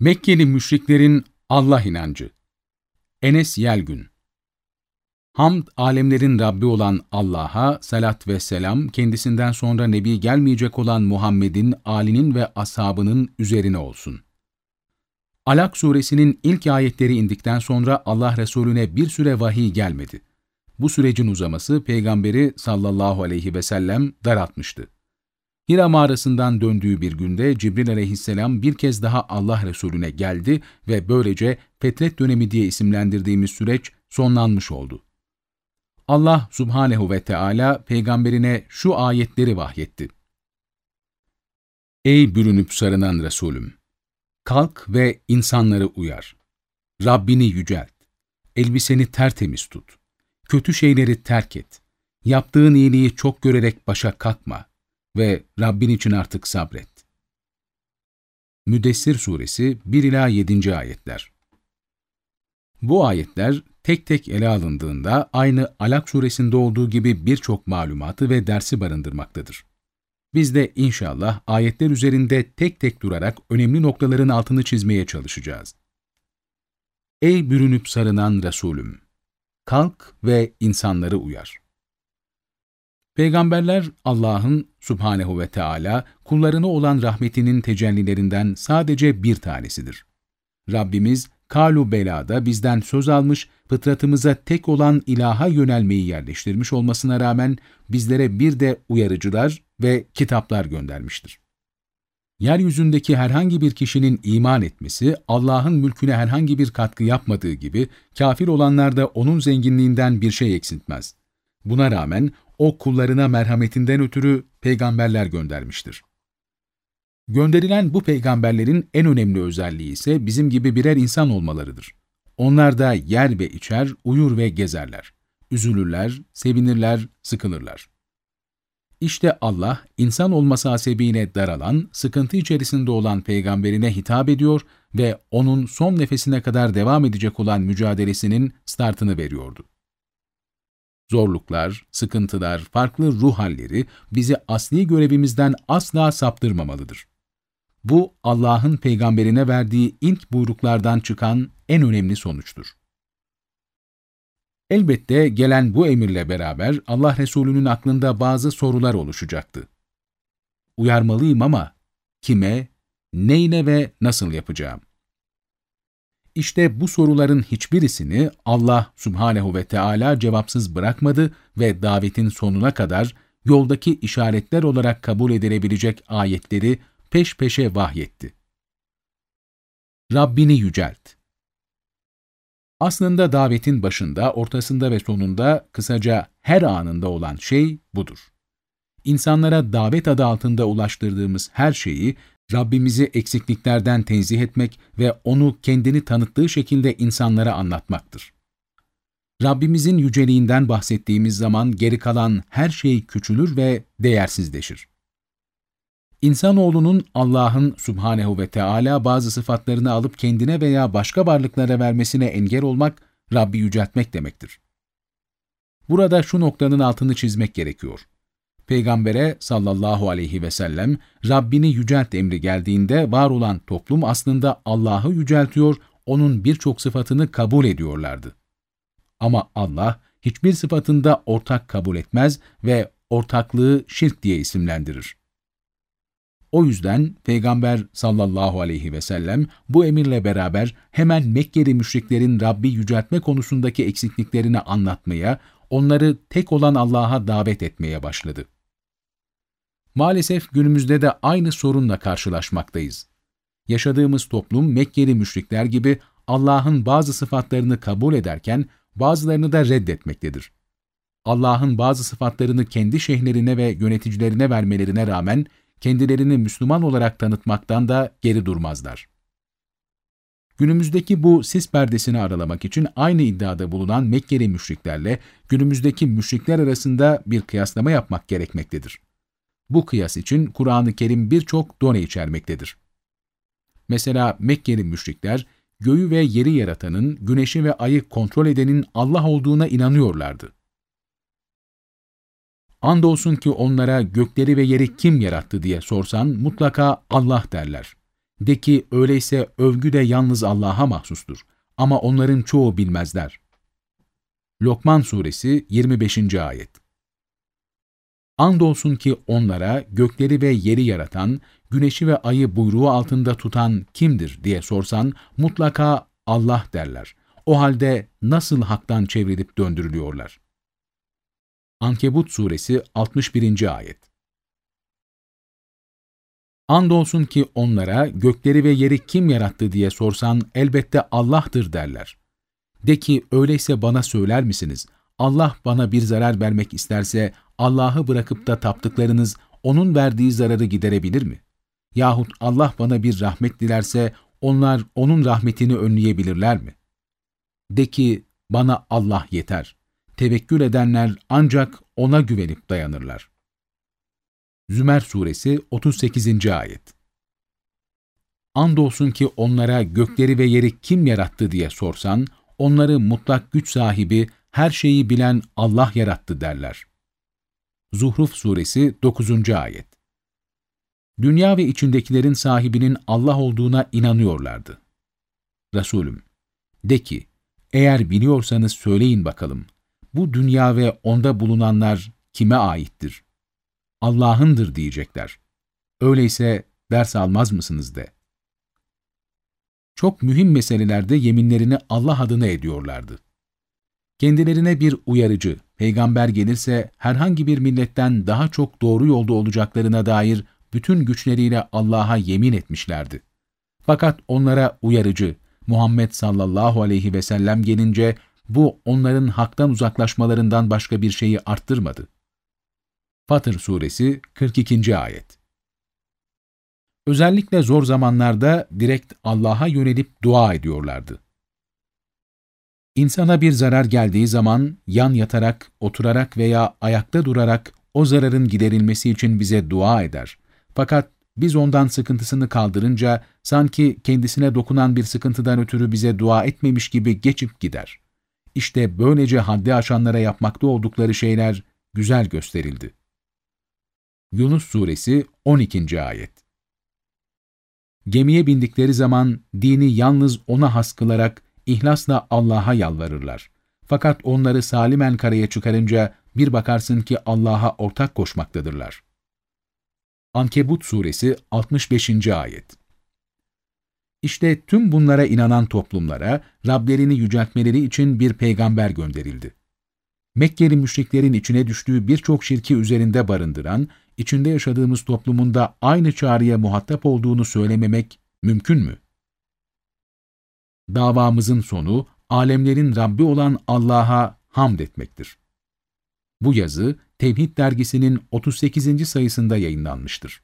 Mekkeli müşriklerin Allah inancı Enes Yelgün Hamd, alemlerin Rabbi olan Allah'a, salat ve selam, kendisinden sonra Nebi gelmeyecek olan Muhammed'in, alinin ve ashabının üzerine olsun. Alak suresinin ilk ayetleri indikten sonra Allah Resulüne bir süre vahiy gelmedi. Bu sürecin uzaması peygamberi sallallahu aleyhi ve sellem daraltmıştı. Hira mağarasından döndüğü bir günde Cibril aleyhisselam bir kez daha Allah Resulüne geldi ve böylece fetret dönemi diye isimlendirdiğimiz süreç sonlanmış oldu. Allah subhanehu ve Teala peygamberine şu ayetleri vahyetti. Ey bürünüp sarınan Resulüm! Kalk ve insanları uyar. Rabbini yücelt. Elbiseni tertemiz tut. Kötü şeyleri terk et. Yaptığın iyiliği çok görerek başa kalkma ve Rabbin için artık sabret. Müddessir Suresi 1-7. Ayetler Bu ayetler tek tek ele alındığında aynı Alak Suresinde olduğu gibi birçok malumatı ve dersi barındırmaktadır. Biz de inşallah ayetler üzerinde tek tek durarak önemli noktaların altını çizmeye çalışacağız. Ey bürünüp sarınan Resulüm! Kalk ve insanları uyar. Peygamberler Allah'ın subhanehu ve Teala kullarına olan rahmetinin tecellilerinden sadece bir tanesidir. Rabbimiz kalu belada bizden söz almış, fıtratımıza tek olan ilaha yönelmeyi yerleştirmiş olmasına rağmen bizlere bir de uyarıcılar ve kitaplar göndermiştir. Yeryüzündeki herhangi bir kişinin iman etmesi, Allah'ın mülküne herhangi bir katkı yapmadığı gibi, kafir olanlar da onun zenginliğinden bir şey eksiltmez. Buna rağmen o kullarına merhametinden ötürü peygamberler göndermiştir. Gönderilen bu peygamberlerin en önemli özelliği ise bizim gibi birer insan olmalarıdır. Onlar da yer ve içer, uyur ve gezerler. Üzülürler, sevinirler, sıkılırlar. İşte Allah, insan olması hasebiyle daralan, sıkıntı içerisinde olan peygamberine hitap ediyor ve onun son nefesine kadar devam edecek olan mücadelesinin startını veriyordu. Zorluklar, sıkıntılar, farklı ruh halleri bizi asli görevimizden asla saptırmamalıdır. Bu, Allah'ın peygamberine verdiği ilk buyruklardan çıkan en önemli sonuçtur. Elbette gelen bu emirle beraber Allah Resulü'nün aklında bazı sorular oluşacaktı. Uyarmalıyım ama kime, neyle ve nasıl yapacağım? İşte bu soruların hiçbirisini Allah subhanehu ve Teala cevapsız bırakmadı ve davetin sonuna kadar yoldaki işaretler olarak kabul edilebilecek ayetleri peş peşe vahyetti. Rabbini yücelt. Aslında davetin başında, ortasında ve sonunda kısaca her anında olan şey budur. İnsanlara davet adı altında ulaştırdığımız her şeyi Rabbimizi eksikliklerden tenzih etmek ve O'nu kendini tanıttığı şekilde insanlara anlatmaktır. Rabbimizin yüceliğinden bahsettiğimiz zaman geri kalan her şey küçülür ve değersizleşir. İnsanoğlunun Allah'ın subhanehu ve Teala bazı sıfatlarını alıp kendine veya başka varlıklara vermesine engel olmak, Rabbi yüceltmek demektir. Burada şu noktanın altını çizmek gerekiyor. Peygambere sallallahu aleyhi ve sellem Rabbini yücelt emri geldiğinde var olan toplum aslında Allah'ı yüceltiyor, onun birçok sıfatını kabul ediyorlardı. Ama Allah hiçbir sıfatında ortak kabul etmez ve ortaklığı şirk diye isimlendirir. O yüzden Peygamber sallallahu aleyhi ve sellem bu emirle beraber hemen Mekkeli müşriklerin Rabbi yüceltme konusundaki eksikliklerini anlatmaya, onları tek olan Allah'a davet etmeye başladı. Maalesef günümüzde de aynı sorunla karşılaşmaktayız. Yaşadığımız toplum Mekkeli müşrikler gibi Allah'ın bazı sıfatlarını kabul ederken bazılarını da reddetmektedir. Allah'ın bazı sıfatlarını kendi şeyhlerine ve yöneticilerine vermelerine rağmen kendilerini Müslüman olarak tanıtmaktan da geri durmazlar. Günümüzdeki bu sis perdesini aralamak için aynı iddiada bulunan Mekkeli müşriklerle günümüzdeki müşrikler arasında bir kıyaslama yapmak gerekmektedir. Bu kıyas için Kur'an-ı Kerim birçok done içermektedir. Mesela Mekkeli müşrikler, göğü ve yeri yaratanın, güneşi ve ayı kontrol edenin Allah olduğuna inanıyorlardı. Andolsun ki onlara gökleri ve yeri kim yarattı diye sorsan mutlaka Allah derler. De ki öyleyse övgü de yalnız Allah'a mahsustur. Ama onların çoğu bilmezler. Lokman Suresi 25. Ayet Andolsun ki onlara gökleri ve yeri yaratan, güneşi ve ayı buyruğu altında tutan kimdir diye sorsan mutlaka Allah derler. O halde nasıl haktan çevrilip döndürülüyorlar? Ankebut Suresi 61. Ayet Andolsun ki onlara gökleri ve yeri kim yarattı diye sorsan elbette Allah'tır derler. De ki öyleyse bana söyler misiniz? Allah bana bir zarar vermek isterse Allah'ı bırakıp da taptıklarınız onun verdiği zararı giderebilir mi? Yahut Allah bana bir rahmet dilerse onlar onun rahmetini önleyebilirler mi? De ki bana Allah yeter. Tevekkül edenler ancak ona güvenip dayanırlar. Zümer Suresi 38. Ayet Andolsun ki onlara gökleri ve yeri kim yarattı diye sorsan, onları mutlak güç sahibi, her şeyi bilen Allah yarattı derler. Zuhruf Suresi 9. Ayet Dünya ve içindekilerin sahibinin Allah olduğuna inanıyorlardı. Resulüm, de ki, eğer biliyorsanız söyleyin bakalım, bu dünya ve onda bulunanlar kime aittir? Allah'ındır diyecekler. Öyleyse ders almaz mısınız de. Çok mühim meselelerde yeminlerini Allah adına ediyorlardı. Kendilerine bir uyarıcı, peygamber gelirse herhangi bir milletten daha çok doğru yolda olacaklarına dair bütün güçleriyle Allah'a yemin etmişlerdi. Fakat onlara uyarıcı, Muhammed sallallahu aleyhi ve sellem gelince bu onların haktan uzaklaşmalarından başka bir şeyi arttırmadı. Fatır Suresi 42. Ayet Özellikle zor zamanlarda direkt Allah'a yönelip dua ediyorlardı. İnsana bir zarar geldiği zaman yan yatarak, oturarak veya ayakta durarak o zararın giderilmesi için bize dua eder. Fakat biz ondan sıkıntısını kaldırınca sanki kendisine dokunan bir sıkıntıdan ötürü bize dua etmemiş gibi geçip gider. İşte böylece haddi aşanlara yapmakta oldukları şeyler güzel gösterildi. Yunus Suresi 12. Ayet Gemiye bindikleri zaman dini yalnız ona has kılarak ihlasla Allah'a yalvarırlar. Fakat onları salimen karaya çıkarınca bir bakarsın ki Allah'a ortak koşmaktadırlar. Ankebut Suresi 65. Ayet İşte tüm bunlara inanan toplumlara Rablerini yüceltmeleri için bir peygamber gönderildi. Mekkeli müşriklerin içine düştüğü birçok şirki üzerinde barındıran, içinde yaşadığımız toplumun da aynı çağrıya muhatap olduğunu söylememek mümkün mü? Davamızın sonu, alemlerin Rabbi olan Allah'a hamd etmektir. Bu yazı, Tevhid dergisinin 38. sayısında yayınlanmıştır.